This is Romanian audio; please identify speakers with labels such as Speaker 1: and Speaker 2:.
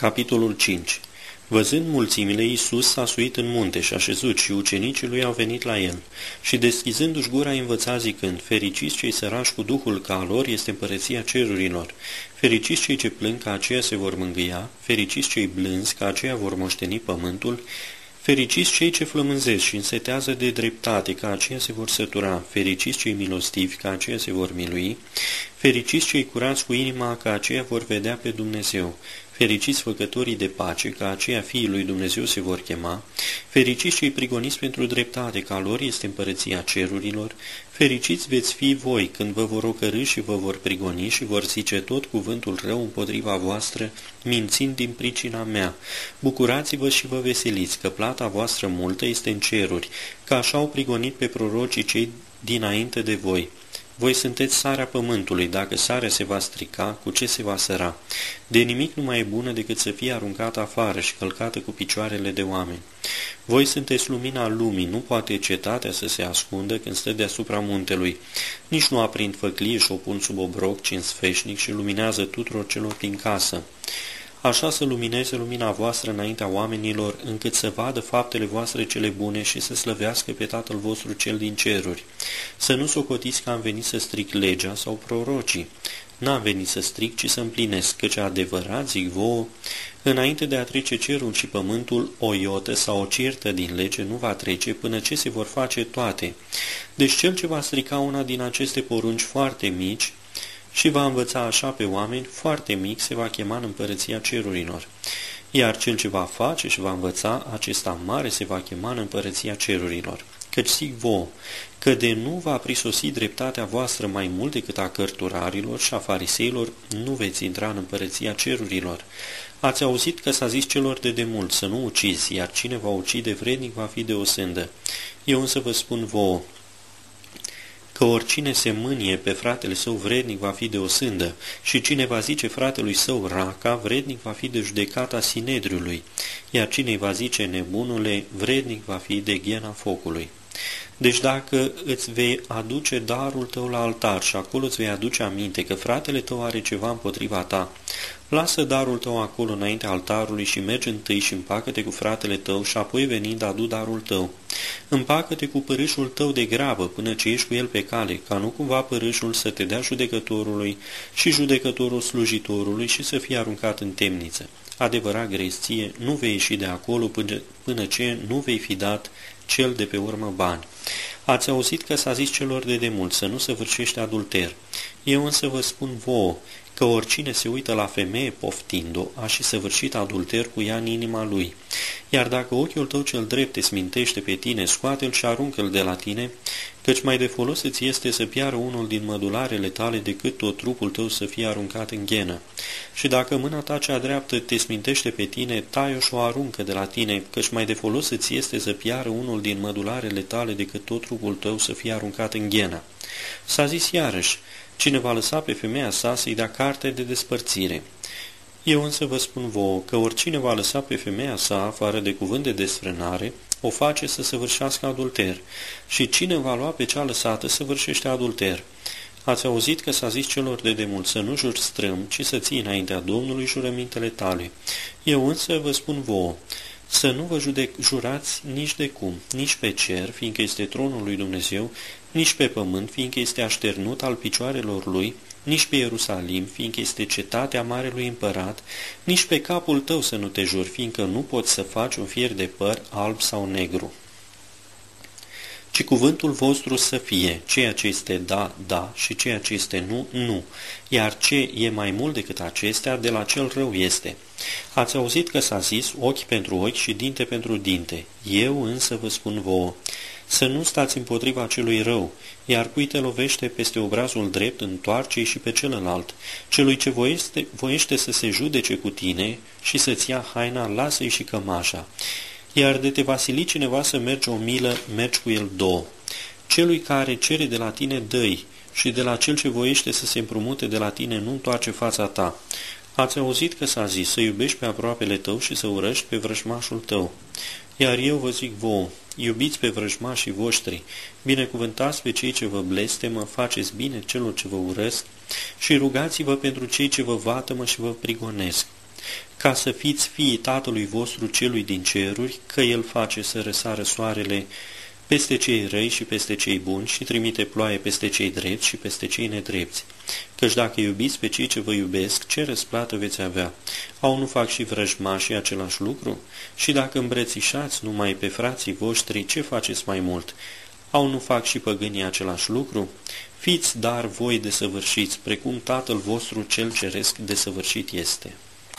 Speaker 1: Capitolul 5 Văzând mulțimile, Iisus s-a suit în munte și a șezut și ucenicii lui au venit la el. Și deschizându-și gura învăța zicând, Fericiți cei sărași cu Duhul ca lor este împărăția cerurilor. Fericiți cei ce plâng ca aceia se vor mângâia, fericiți cei blânzi ca aceia vor moșteni pământul, Fericiți cei ce flămânzesc și însetează de dreptate, ca aceia se vor sătura, fericiți cei milostivi, ca aceia se vor milui, fericiți cei curați cu inima, ca aceia vor vedea pe Dumnezeu, Fericiți făcătorii de pace, ca aceia fiii lui Dumnezeu se vor chema, fericiți cei prigoniți pentru dreptate, ca lor este împărăția cerurilor, fericiți veți fi voi când vă vor ocărâ și vă vor prigoni și vor zice tot cuvântul rău împotriva voastră, mințind din pricina mea. Bucurați-vă și vă veseliți, că plata voastră multă este în ceruri, că așa au prigonit pe prorocii cei dinainte de voi. Voi sunteți sarea pământului, dacă sarea se va strica, cu ce se va săra? De nimic nu mai e bună decât să fie aruncată afară și călcată cu picioarele de oameni. Voi sunteți lumina lumii, nu poate cetatea să se ascundă când stă deasupra muntelui. Nici nu aprind făclie și o pun sub obroc, ci în sfeșnic și luminează tuturor celor din casă așa să lumineze lumina voastră înaintea oamenilor, încât să vadă faptele voastre cele bune și să slăvească pe Tatăl vostru cel din ceruri. Să nu socotiți că am venit să stric legea sau prorocii. N-am venit să stric, ci să împlinesc, căci adevărat, zic vouă, înainte de a trece cerul și pământul, o iotă sau o certă din lege nu va trece până ce se vor face toate. Deci cel ce va strica una din aceste porunci foarte mici, și va învăța așa pe oameni, foarte mic se va chema în împărăția cerurilor. Iar cel ce va face și va învăța, acesta mare se va chema în împărăția cerurilor. Căci zic vouă, că de nu va prisosi dreptatea voastră mai mult decât a cărturarilor și a fariseilor, nu veți intra în împărăția cerurilor. Ați auzit că s-a zis celor de demult să nu ucizi, iar cine va ucide vrednic va fi de o sândă. Eu însă vă spun vouă, că oricine se mânie pe fratele său vrednic va fi de o sândă și cine va zice fratelui său raca, vrednic va fi de judecata sinedriului, iar cine va zice nebunule, vrednic va fi de ghena focului. Deci dacă îți vei aduce darul tău la altar și acolo îți vei aduce aminte că fratele tău are ceva împotriva ta, lasă darul tău acolo înaintea altarului și mergi întâi și împacă-te cu fratele tău și apoi venind adu darul tău. Împacă-te cu părâșul tău de grabă până ce ești cu el pe cale, ca nu cumva părâșul să te dea judecătorului și judecătorul slujitorului și să fie aruncat în temniță. Adevărat grestie, nu vei ieși de acolo până, până ce nu vei fi dat cel de pe urmă bani. Ați auzit că s-a zis celor de demult să nu săvârșește adulter. Eu însă vă spun vouă că oricine se uită la femeie poftind-o, a și săvârșit adulter cu ea în inima lui. Iar dacă ochiul tău cel drept te smintește pe tine, scoate-l și aruncă-l de la tine, căci mai de folos îți este să piară unul din mădularele tale decât tot trupul tău să fie aruncat în ghenă. Și dacă mâna ta cea dreaptă te smintește pe tine, tai-o și o aruncă de la tine, căci mai de folos îți este să piară unul din mădularele tale decât tot trupul tău să fie aruncat în ghenă. S-a zis iarăși, cine va lăsa pe femeia sa să-i dea carte de despărțire. Eu însă vă spun vouă că oricine va lăsa pe femeia sa afară de cuvânt de desfrânare, o face să săvârșească adulter, și cine va lua pe cea lăsată săvârșește adulter. Ați auzit că s-a zis celor de demult să nu juri strâm, ci să ții înaintea Domnului jurămintele tale. Eu însă vă spun vouă, să nu vă judec, jurați nici de cum, nici pe cer, fiindcă este tronul lui Dumnezeu, nici pe pământ, fiindcă este așternut al picioarelor lui, nici pe Ierusalim, fiindcă este cetatea Marelui Împărat, nici pe capul tău să nu te juri, fiindcă nu poți să faci un fier de păr alb sau negru. Ci cuvântul vostru să fie, ceea ce este da, da, și ceea ce este nu, nu, iar ce e mai mult decât acestea, de la cel rău este. Ați auzit că s-a zis ochi pentru ochi și dinte pentru dinte. Eu însă vă spun vouă, să nu stați împotriva celui rău, iar cui te lovește peste obrazul drept, întoarce și pe celălalt. Celui ce voiește, voiește să se judece cu tine și să-ți ia haina, lasă-i și cămașa. Iar de te vasili cineva să mergi o milă, mergi cu el două. Celui care cere de la tine, dăi, și de la cel ce voiește să se împrumute de la tine, nu întoarce fața ta. Ați auzit că s-a zis să iubești pe aproapele tău și să urăști pe vrăjmașul tău. Iar eu vă zic vouă, iubiți pe vrăjmașii voștri, binecuvântați pe cei ce vă blestemă, faceți bine celor ce vă urăsc și rugați-vă pentru cei ce vă vatămă și vă prigonesc, ca să fiți fiii Tatălui vostru celui din ceruri, că El face să răsară soarele peste cei răi și peste cei buni și trimite ploaie peste cei drepți și peste cei nedrepți. Căci dacă iubiți pe cei ce vă iubesc, ce răsplată veți avea? Au nu fac și vrăjmașii același lucru? Și dacă îmbrățișați numai pe frații voștri, ce faceți mai mult? Au nu fac și păgânii același lucru? Fiți dar voi desăvârșiți, precum Tatăl vostru cel ceresc desăvârșit este.